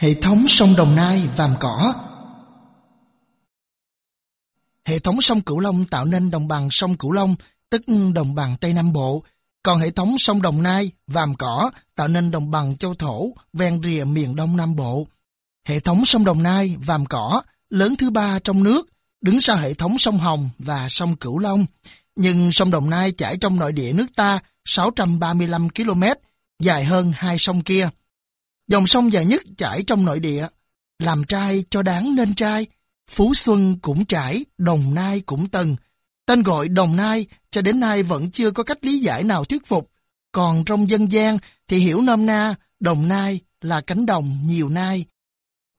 Hệ thống sông Đồng Nai, Vàm Cỏ Hệ thống sông Cửu Long tạo nên đồng bằng sông Cửu Long, tức đồng bằng Tây Nam Bộ, còn hệ thống sông Đồng Nai, Vàm Cỏ tạo nên đồng bằng châu thổ, ven rìa miền Đông Nam Bộ. Hệ thống sông Đồng Nai, Vàm Cỏ, lớn thứ ba trong nước, đứng sau hệ thống sông Hồng và sông Cửu Long. Nhưng sông Đồng Nai chảy trong nội địa nước ta 635 km, dài hơn hai sông kia. Dòng sông dài nhất chảy trong nội địa, làm trai cho đáng nên trai. Phú Xuân cũng trải, Đồng Nai cũng tầng. Tên gọi Đồng Nai cho đến nay vẫn chưa có cách lý giải nào thuyết phục. Còn trong dân gian thì hiểu nôm na Đồng Nai là cánh đồng nhiều nai.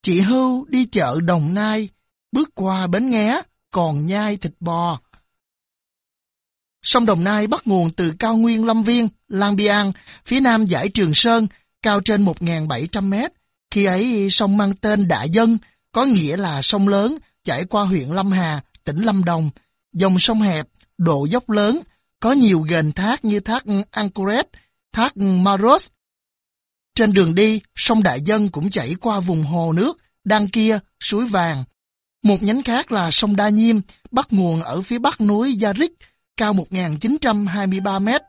Chị Hưu đi chợ Đồng Nai, bước qua bến nghé, còn nhai thịt bò. Sông Đồng Nai bắt nguồn từ cao nguyên Lâm Viên, Lang Biang, phía nam giải Trường Sơn, cao trên 1.700 mét. Khi ấy sông mang tên Đạ Dân, có nghĩa là sông lớn, chảy qua huyện Lâm Hà, tỉnh Lâm Đồng. Dòng sông hẹp, độ dốc lớn, có nhiều ghềnh thác như thác Ancoret, thác Maros. Trên đường đi, sông Đại Dân cũng chảy qua vùng hồ nước, Đan kia, suối vàng. Một nhánh khác là sông Đa Nhiêm, bắt nguồn ở phía bắc núi Yarik, cao 1.923 mét.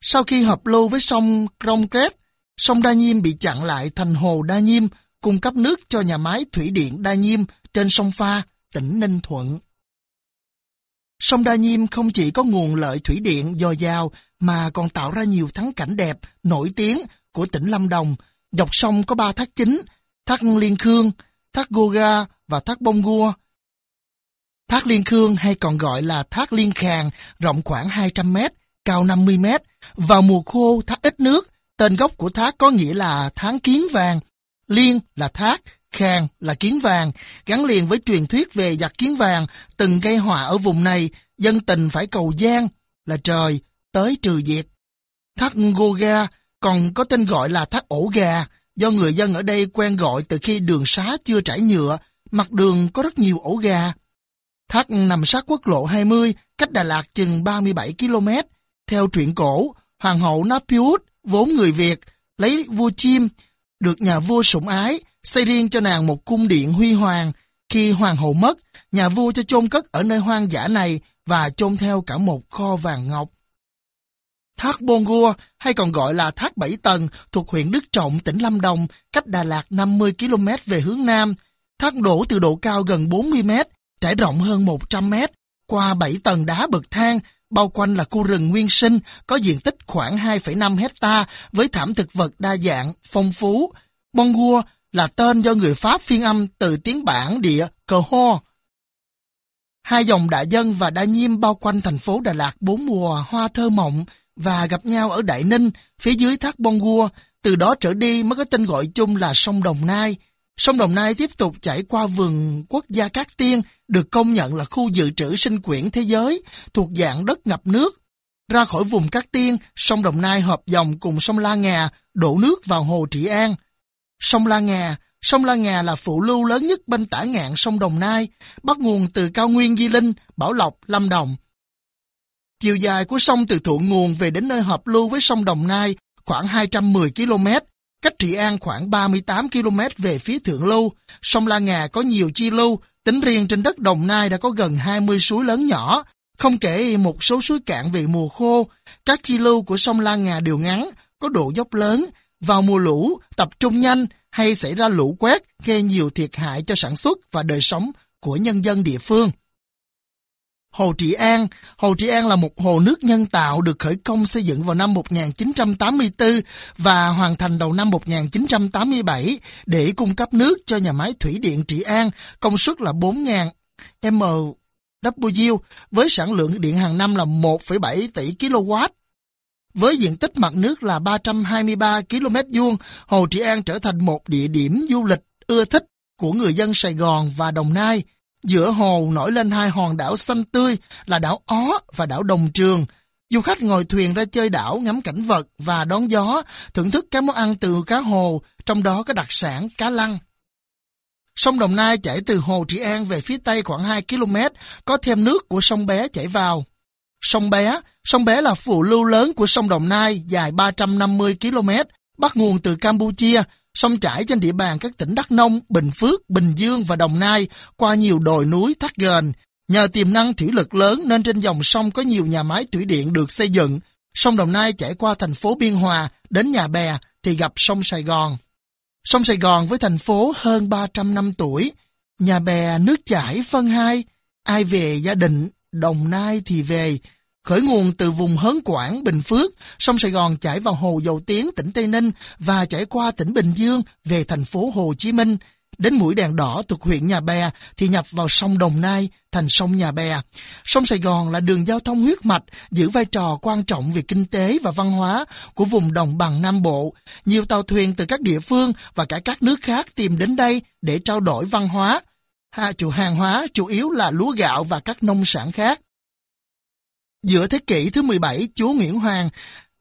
Sau khi hợp lưu với sông Krongkret, sông Đa Nhiêm bị chặn lại thành hồ Đa Nhiêm, cung cấp nước cho nhà máy thủy điện Đa Nhiêm trên sông Pha, tỉnh Ninh Thuận. Sông Đa Nhiêm không chỉ có nguồn lợi thủy điện dồi dào mà còn tạo ra nhiều thắng cảnh đẹp, nổi tiếng của tỉnh Lâm Đồng. Dọc sông có ba thác chính, thác Liên Khương, thác Goga và thác Bông Gua. Thác Liên Khương hay còn gọi là thác Liên Khàng, rộng khoảng 200 mét, cao 50 mét. Vào mùa khô thác ít nước, tên gốc của thác có nghĩa là tháng kiến vàng. Liên là thác, khang là kiến vàng, gắn liền với truyền thuyết về giặc kiến vàng, từng gây họa ở vùng này, dân tình phải cầu gian, là trời, tới trừ diệt. Thác Goga còn có tên gọi là thác ổ gà, do người dân ở đây quen gọi từ khi đường xá chưa trải nhựa, mặt đường có rất nhiều ổ gà. Thác nằm sát quốc lộ 20, cách Đà Lạt chừng 37 km. Theo truyện cổ, Hoàng hậu Napiut, vốn người Việt, lấy vua chim, được nhà vua sủng ái, xây riêng cho nàng một cung điện huy hoàng. Khi hoàng hậu mất, nhà vua cho chôn cất ở nơi hoang dã này và chôn theo cả một kho vàng ngọc. Thác Bongua, hay còn gọi là Thác Bảy Tầng, thuộc huyện Đức Trọng, tỉnh Lâm Đồng, cách Đà Lạt 50 km về hướng Nam. Thác đổ từ độ cao gần 40 mét, trải rộng hơn 100 mét, qua 7 tầng đá bậc thang, bao quanh là khu rừng nguyên sinh, có diện tích khoảng 2,5 hecta với thảm thực vật đa dạng, phong phú. Bongua là tên do người Pháp phiên âm từ tiếng bản địa cờ ho. Hai dòng đại dân và đa nhiêm bao quanh thành phố Đà Lạt bốn mùa hoa thơ mộng và gặp nhau ở Đại Ninh, phía dưới thác Bongua. Từ đó trở đi mới có tên gọi chung là sông Đồng Nai. Sông Đồng Nai tiếp tục chảy qua vườn quốc gia Cát Tiên, được công nhận là khu dự trữ sinh quyển thế giới, thuộc dạng đất ngập nước. Ra khỏi vùng Cát Tiên, sông Đồng Nai hợp dòng cùng sông La Ngà, đổ nước vào hồ Trị An. Sông La Ngà Sông La Ngà là phụ lưu lớn nhất bên tả ngạn sông Đồng Nai, bắt nguồn từ cao nguyên Di Linh, Bảo Lộc, Lâm Đồng. Chiều dài của sông từ thượng nguồn về đến nơi hợp lưu với sông Đồng Nai khoảng 210 km, cách Trị An khoảng 38 km về phía thượng lưu. Sông La Ngà có nhiều chi lưu, tính riêng trên đất Đồng Nai đã có gần 20 suối lớn nhỏ, không kể một số suối cạn về mùa khô. Các chi lưu của sông La Ngà đều ngắn, có độ dốc lớn, vào mùa lũ, tập trung nhanh hay xảy ra lũ quét gây nhiều thiệt hại cho sản xuất và đời sống của nhân dân địa phương. Hồ Trị An Hồ Trị An là một hồ nước nhân tạo được khởi công xây dựng vào năm 1984 và hoàn thành đầu năm 1987 để cung cấp nước cho nhà máy thủy điện Trị An công suất là 4.000 MW với sản lượng điện hàng năm là 1,7 tỷ kW. Với diện tích mặt nước là 323 km vuông, Hồ Trị An trở thành một địa điểm du lịch ưa thích của người dân Sài Gòn và Đồng Nai. Giữa hồ nổi lên hai hòn đảo xanh tươi là đảo Ó và đảo Đồng Trường. Du khách ngồi thuyền ra chơi đảo ngắm cảnh vật và đón gió, thưởng thức các món ăn từ cá hồ, trong đó có đặc sản cá lăng. Sông Đồng Nai chảy từ Hồ Trị An về phía tây khoảng 2 km, có thêm nước của sông Bé chảy vào. Sông Bé Sông Bé là phụ lưu lớn của sông Đồng Nai dài 350 km, bắt nguồn từ Campuchia, Sông trải trên địa bàn các tỉnh Đắk Nông, Bình Phước, Bình Dương và Đồng Nai qua nhiều đồi núi thác gền. Nhờ tiềm năng thủy lực lớn nên trên dòng sông có nhiều nhà máy thủy điện được xây dựng. Sông Đồng Nai chảy qua thành phố Biên Hòa đến Nhà Bè thì gặp sông Sài Gòn. Sông Sài Gòn với thành phố hơn 300 năm tuổi. Nhà Bè nước chảy phân hai, ai về gia đình, Đồng Nai thì về. Khởi nguồn từ vùng Hớn Quảng, Bình Phước, sông Sài Gòn chảy vào hồ Dầu Tiếng, tỉnh Tây Ninh và chảy qua tỉnh Bình Dương về thành phố Hồ Chí Minh. Đến mũi đèn đỏ thuộc huyện Nhà Bè thì nhập vào sông Đồng Nai thành sông Nhà Bè. Sông Sài Gòn là đường giao thông huyết mạch, giữ vai trò quan trọng về kinh tế và văn hóa của vùng đồng bằng Nam Bộ. Nhiều tàu thuyền từ các địa phương và cả các nước khác tìm đến đây để trao đổi văn hóa. Hạ chủ hàng hóa chủ yếu là lúa gạo và các nông sản khác. Giữa thế kỷ thứ 17, chúa Nguyễn Hoàng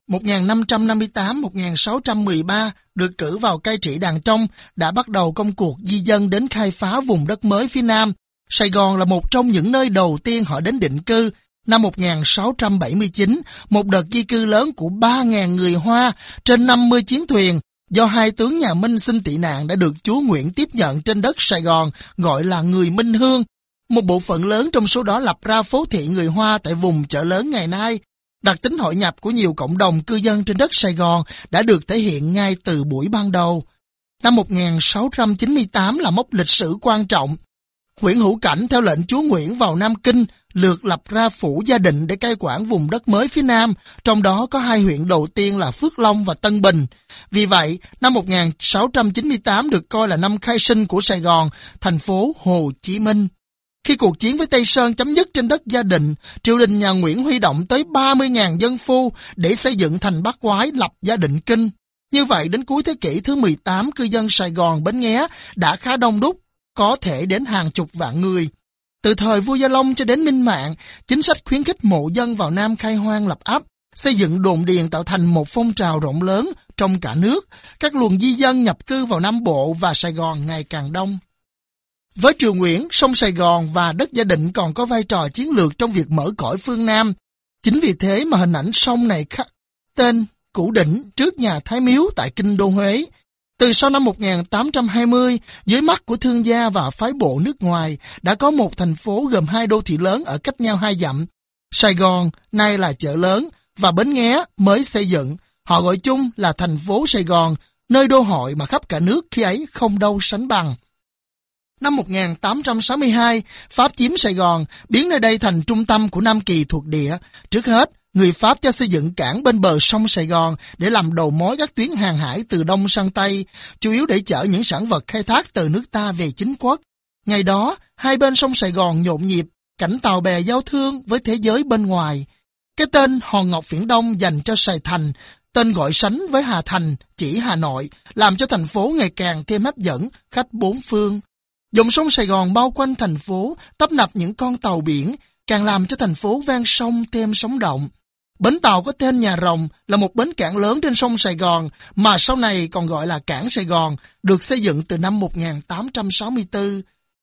1558-1613 được cử vào cai trị đàn trong đã bắt đầu công cuộc di dân đến khai phá vùng đất mới phía Nam. Sài Gòn là một trong những nơi đầu tiên họ đến định cư. Năm 1679, một đợt di cư lớn của 3.000 người Hoa trên 50 chiến thuyền do hai tướng nhà Minh xin tị nạn đã được chúa Nguyễn tiếp nhận trên đất Sài Gòn gọi là người Minh Hương. Một bộ phận lớn trong số đó lập ra phố thị người Hoa tại vùng chợ lớn ngày nay. Đặc tính hội nhập của nhiều cộng đồng cư dân trên đất Sài Gòn đã được thể hiện ngay từ buổi ban đầu. Năm 1698 là mốc lịch sử quan trọng. Nguyễn Hữu Cảnh theo lệnh chúa Nguyễn vào Nam Kinh lượt lập ra phủ gia định để cai quản vùng đất mới phía Nam, trong đó có hai huyện đầu tiên là Phước Long và Tân Bình. Vì vậy, năm 1698 được coi là năm khai sinh của Sài Gòn, thành phố Hồ Chí Minh. Khi cuộc chiến với Tây Sơn chấm dứt trên đất gia định, triều đình nhà Nguyễn huy động tới 30.000 dân phu để xây dựng thành Bắc Quái lập gia định kinh. Như vậy, đến cuối thế kỷ thứ 18, cư dân Sài Gòn, Bến Nghé đã khá đông đúc, có thể đến hàng chục vạn người. Từ thời vua Gia Long cho đến Minh Mạng, chính sách khuyến khích mộ dân vào Nam khai hoang lập ấp, xây dựng đồn điền tạo thành một phong trào rộng lớn trong cả nước. Các luồng di dân nhập cư vào Nam Bộ và Sài Gòn ngày càng đông. Với Triều Nguyễn, sông Sài Gòn và đất gia định còn có vai trò chiến lược trong việc mở cõi phương Nam. Chính vì thế mà hình ảnh sông này khắc tên Củ Đỉnh trước nhà Thái Miếu tại Kinh Đô Huế. Từ sau năm 1820, dưới mắt của thương gia và phái bộ nước ngoài, đã có một thành phố gồm hai đô thị lớn ở cách nhau hai dặm. Sài Gòn, nay là chợ lớn, và Bến Nghé mới xây dựng. Họ gọi chung là thành phố Sài Gòn, nơi đô hội mà khắp cả nước khi ấy không đâu sánh bằng. Năm 1862, Pháp chiếm Sài Gòn, biến nơi đây thành trung tâm của Nam Kỳ thuộc địa. Trước hết, người Pháp cho xây dựng cảng bên bờ sông Sài Gòn để làm đầu mối các tuyến hàng hải từ Đông sang Tây, chủ yếu để chở những sản vật khai thác từ nước ta về chính quốc. Ngày đó, hai bên sông Sài Gòn nhộn nhịp, cảnh tàu bè giao thương với thế giới bên ngoài. Cái tên Hòn Ngọc Viễn Đông dành cho Sài Thành, tên gọi sánh với Hà Thành, chỉ Hà Nội, làm cho thành phố ngày càng thêm hấp dẫn khách bốn phương. Dòng sông Sài Gòn bao quanh thành phố, tấp nập những con tàu biển, càng làm cho thành phố ven sông thêm sống động. Bến tàu có tên Nhà Rồng là một bến cảng lớn trên sông Sài Gòn mà sau này còn gọi là Cảng Sài Gòn, được xây dựng từ năm 1864.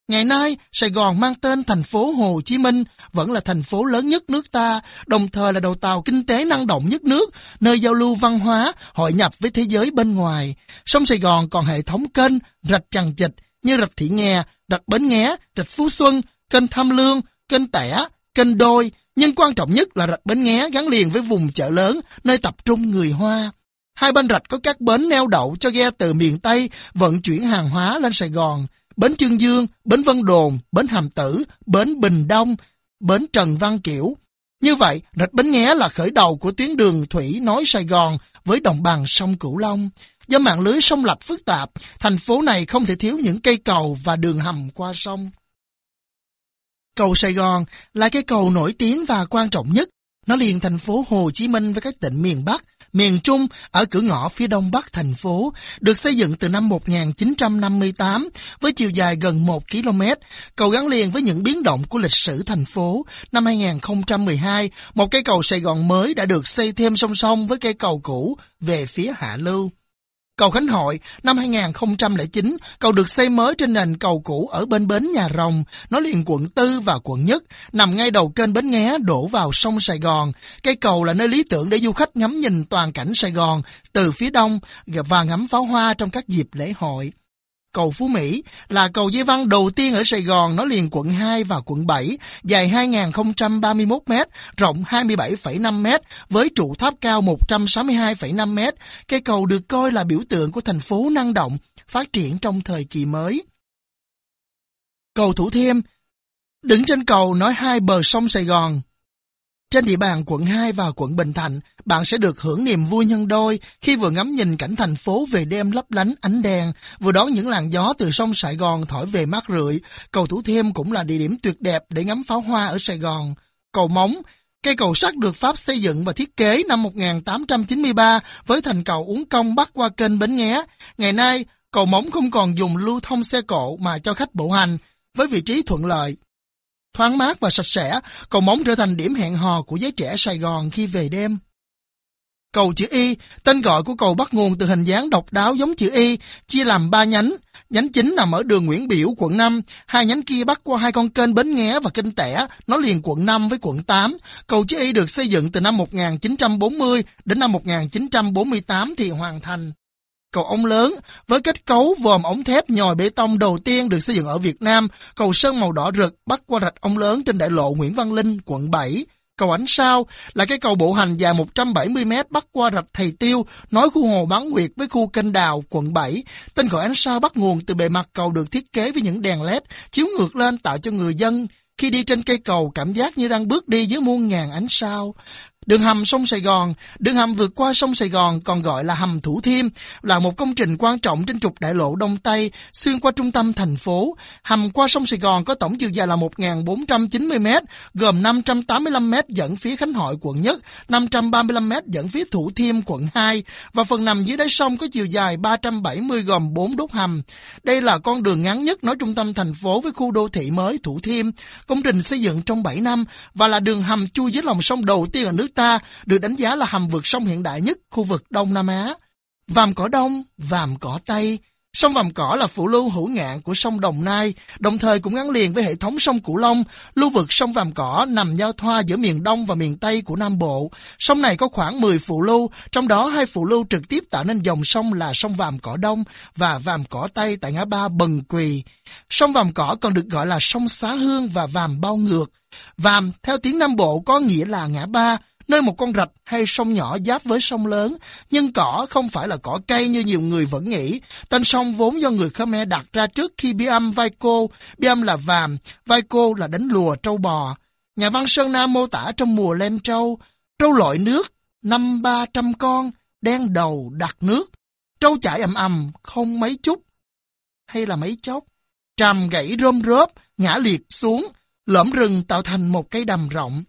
Ngày nay, Sài Gòn mang tên thành phố Hồ Chí Minh, vẫn là thành phố lớn nhất nước ta, đồng thời là đầu tàu kinh tế năng động nhất nước, nơi giao lưu văn hóa, hội nhập với thế giới bên ngoài. Sông Sài Gòn còn hệ thống kênh, rạch chằng chịch, như rạch Thị Nghè, rạch Bến Nghé, rạch Phú Xuân, kênh Tham Lương, kênh Tẻ, kênh Đôi, nhưng quan trọng nhất là rạch Bến Nghé gắn liền với vùng chợ lớn, nơi tập trung người Hoa. Hai bên rạch có các bến neo đậu cho ghe từ miền Tây vận chuyển hàng hóa lên Sài Gòn, bến Trương Dương, bến Vân Đồn, bến Hàm Tử, bến Bình Đông, bến Trần Văn Kiểu. Như vậy, rạch Bến Nghé là khởi đầu của tuyến đường thủy nối Sài Gòn với đồng bằng sông Cửu Long. Do mạng lưới sông lạch phức tạp, thành phố này không thể thiếu những cây cầu và đường hầm qua sông. Cầu Sài Gòn là cây cầu nổi tiếng và quan trọng nhất. Nó liền thành phố Hồ Chí Minh với các tỉnh miền Bắc, miền Trung ở cửa ngõ phía đông bắc thành phố, được xây dựng từ năm 1958 với chiều dài gần 1 km. Cầu gắn liền với những biến động của lịch sử thành phố. Năm 2012, một cây cầu Sài Gòn mới đã được xây thêm song song với cây cầu cũ về phía Hạ Lưu. Cầu Khánh Hội năm 2009, cầu được xây mới trên nền cầu cũ ở bên bến Nhà Rồng, nó liền quận Tư và quận Nhất, nằm ngay đầu kênh Bến Nghé đổ vào sông Sài Gòn. Cây cầu là nơi lý tưởng để du khách ngắm nhìn toàn cảnh Sài Gòn từ phía đông và ngắm pháo hoa trong các dịp lễ hội. Cầu Phú Mỹ là cầu dây văn đầu tiên ở Sài Gòn, nó liền quận 2 và quận 7, dài 2.031 m, rộng 27,5 m, với trụ tháp cao 162,5 m. Cây cầu được coi là biểu tượng của thành phố năng động, phát triển trong thời kỳ mới. Cầu Thủ Thiêm Đứng trên cầu nói hai bờ sông Sài Gòn, trên địa bàn quận 2 và quận Bình Thạnh, bạn sẽ được hưởng niềm vui nhân đôi khi vừa ngắm nhìn cảnh thành phố về đêm lấp lánh ánh đèn, vừa đón những làn gió từ sông Sài Gòn thổi về mát rượi. Cầu Thủ Thiêm cũng là địa điểm tuyệt đẹp để ngắm pháo hoa ở Sài Gòn. Cầu Móng Cây cầu sắt được Pháp xây dựng và thiết kế năm 1893 với thành cầu uống công bắc qua kênh Bến Nghé. Ngày nay, cầu Móng không còn dùng lưu thông xe cộ mà cho khách bộ hành, với vị trí thuận lợi thoáng mát và sạch sẽ, cầu móng trở thành điểm hẹn hò của giới trẻ Sài Gòn khi về đêm. Cầu chữ Y, tên gọi của cầu bắt nguồn từ hình dáng độc đáo giống chữ Y, chia làm ba nhánh. Nhánh chính nằm ở đường Nguyễn Biểu, quận 5. Hai nhánh kia bắt qua hai con kênh Bến Nghé và Kinh Tẻ, nó liền quận 5 với quận 8. Cầu chữ Y được xây dựng từ năm 1940 đến năm 1948 thì hoàn thành. Cầu ống lớn với kết cấu vòm ống thép nhồi bê tông đầu tiên được xây dựng ở Việt Nam, cầu sơn màu đỏ rực bắt qua rạch ống lớn trên đại lộ Nguyễn Văn Linh, quận 7. Cầu ánh sao là cái cầu bộ hành dài 170 m bắt qua rạch Thầy Tiêu, nối khu hồ Bán Nguyệt với khu kênh đào, quận 7. Tên gọi ánh sao bắt nguồn từ bề mặt cầu được thiết kế với những đèn led chiếu ngược lên tạo cho người dân khi đi trên cây cầu cảm giác như đang bước đi dưới muôn ngàn ánh sao. Đường hầm sông Sài Gòn, đường hầm vượt qua sông Sài Gòn còn gọi là hầm Thủ Thiêm, là một công trình quan trọng trên trục đại lộ Đông Tây, xuyên qua trung tâm thành phố. Hầm qua sông Sài Gòn có tổng chiều dài là 1.490m, gồm 585m dẫn phía Khánh Hội quận Nhất, 535m dẫn phía Thủ Thiêm quận 2, và phần nằm dưới đáy sông có chiều dài 370 gồm 4 đốt hầm. Đây là con đường ngắn nhất nối trung tâm thành phố với khu đô thị mới Thủ Thiêm. Công trình xây dựng trong 7 năm và là đường hầm chui dưới lòng sông đầu tiên ở nước ta được đánh giá là hầm vượt sông hiện đại nhất khu vực Đông Nam Á. Vàm cỏ Đông, Vàm cỏ Tây Sông Vàm Cỏ là phụ lưu hữu ngạn của sông Đồng Nai, đồng thời cũng gắn liền với hệ thống sông Cửu Long. Lưu vực sông Vàm Cỏ nằm giao thoa giữa miền Đông và miền Tây của Nam Bộ. Sông này có khoảng 10 phụ lưu, trong đó hai phụ lưu trực tiếp tạo nên dòng sông là sông Vàm Cỏ Đông và Vàm Cỏ Tây tại ngã ba Bần Quỳ. Sông Vàm Cỏ còn được gọi là sông Xá Hương và Vàm Bao Ngược. Vàm, theo tiếng Nam Bộ có nghĩa là ngã ba, nơi một con rạch hay sông nhỏ giáp với sông lớn, nhưng cỏ không phải là cỏ cây như nhiều người vẫn nghĩ. Tên sông vốn do người Khmer đặt ra trước khi bi âm vai cô, bi âm là vàm, vai cô là đánh lùa trâu bò. Nhà văn Sơn Nam mô tả trong mùa lên trâu, trâu lội nước, năm ba trăm con, đen đầu đặt nước. Trâu chạy ầm ầm, không mấy chút, hay là mấy chốc. Tràm gãy rôm rớp, ngã liệt xuống, lõm rừng tạo thành một cây đầm rộng.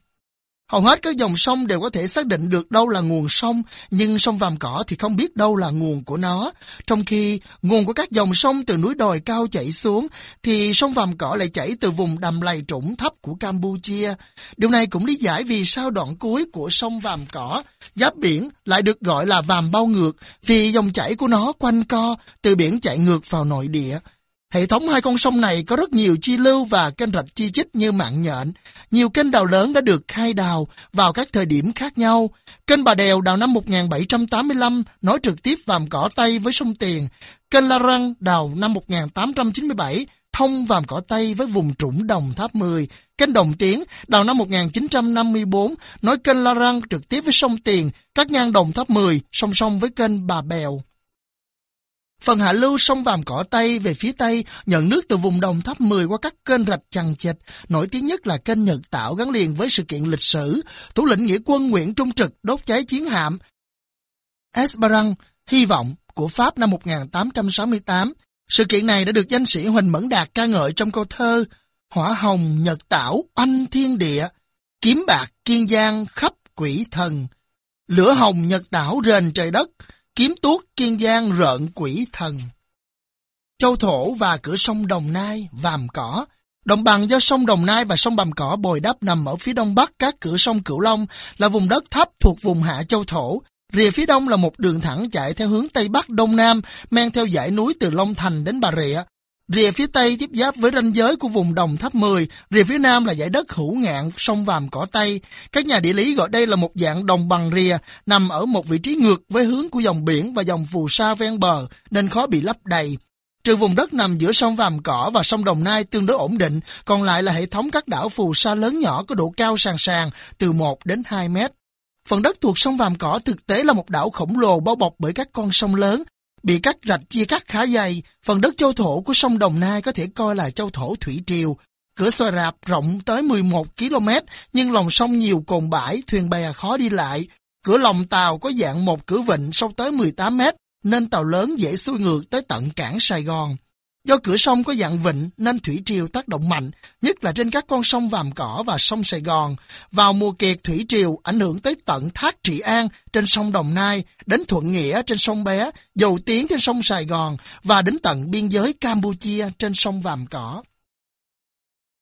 Hầu hết các dòng sông đều có thể xác định được đâu là nguồn sông, nhưng sông Vàm Cỏ thì không biết đâu là nguồn của nó. Trong khi nguồn của các dòng sông từ núi đồi cao chảy xuống, thì sông Vàm Cỏ lại chảy từ vùng đầm lầy trũng thấp của Campuchia. Điều này cũng lý giải vì sao đoạn cuối của sông Vàm Cỏ, giáp biển lại được gọi là Vàm Bao Ngược, vì dòng chảy của nó quanh co, từ biển chạy ngược vào nội địa. Hệ thống hai con sông này có rất nhiều chi lưu và kênh rạch chi chít như mạng nhện. Nhiều kênh đào lớn đã được khai đào vào các thời điểm khác nhau. Kênh Bà Đèo đào năm 1785 nối trực tiếp Vàm Cỏ Tây với sông Tiền. Kênh La Răng đào năm 1897 thông Vàm Cỏ Tây với vùng trũng Đồng Tháp 10. Kênh Đồng Tiến đào năm 1954 nối kênh La Răng trực tiếp với sông Tiền, các ngang Đồng Tháp 10 song song với kênh Bà Bèo. Phần hạ lưu sông Vàm Cỏ Tây về phía Tây nhận nước từ vùng đồng tháp 10 qua các kênh rạch chằng chịt. Nổi tiếng nhất là kênh Nhật Tạo gắn liền với sự kiện lịch sử. Thủ lĩnh nghĩa quân Nguyễn Trung Trực đốt cháy chiến hạm Esperang, hy vọng của Pháp năm 1868. Sự kiện này đã được danh sĩ Huỳnh Mẫn Đạt ca ngợi trong câu thơ Hỏa hồng Nhật Tảo anh thiên địa, kiếm bạc kiên giang khắp quỷ thần. Lửa hồng Nhật Tảo rền trời đất, kiếm tuốt kiên giang rợn quỷ thần. Châu Thổ và cửa sông Đồng Nai, Vàm Cỏ. Đồng bằng do sông Đồng Nai và sông Bàm Cỏ bồi đắp nằm ở phía đông bắc các cửa sông Cửu Long là vùng đất thấp thuộc vùng hạ Châu Thổ. Rìa phía đông là một đường thẳng chạy theo hướng Tây Bắc Đông Nam, men theo dãy núi từ Long Thành đến Bà Rịa. Rìa phía Tây tiếp giáp với ranh giới của vùng đồng tháp 10, rìa phía Nam là dãy đất hữu ngạn sông Vàm Cỏ Tây. Các nhà địa lý gọi đây là một dạng đồng bằng rìa, nằm ở một vị trí ngược với hướng của dòng biển và dòng phù sa ven bờ, nên khó bị lấp đầy. Trừ vùng đất nằm giữa sông Vàm Cỏ và sông Đồng Nai tương đối ổn định, còn lại là hệ thống các đảo phù sa lớn nhỏ có độ cao sàn sàn từ 1 đến 2 mét. Phần đất thuộc sông Vàm Cỏ thực tế là một đảo khổng lồ bao bọc bởi các con sông lớn, bị cắt rạch chia cắt khá dày. Phần đất châu thổ của sông Đồng Nai có thể coi là châu thổ thủy triều. Cửa xoài rạp rộng tới 11 km, nhưng lòng sông nhiều cồn bãi, thuyền bè khó đi lại. Cửa lòng tàu có dạng một cửa vịnh sâu tới 18 mét, nên tàu lớn dễ xuôi ngược tới tận cảng Sài Gòn. Do cửa sông có dạng vịnh nên thủy triều tác động mạnh, nhất là trên các con sông Vàm Cỏ và sông Sài Gòn. Vào mùa kiệt thủy triều ảnh hưởng tới tận Thác Trị An trên sông Đồng Nai, đến Thuận Nghĩa trên sông Bé, Dầu Tiến trên sông Sài Gòn và đến tận biên giới Campuchia trên sông Vàm Cỏ.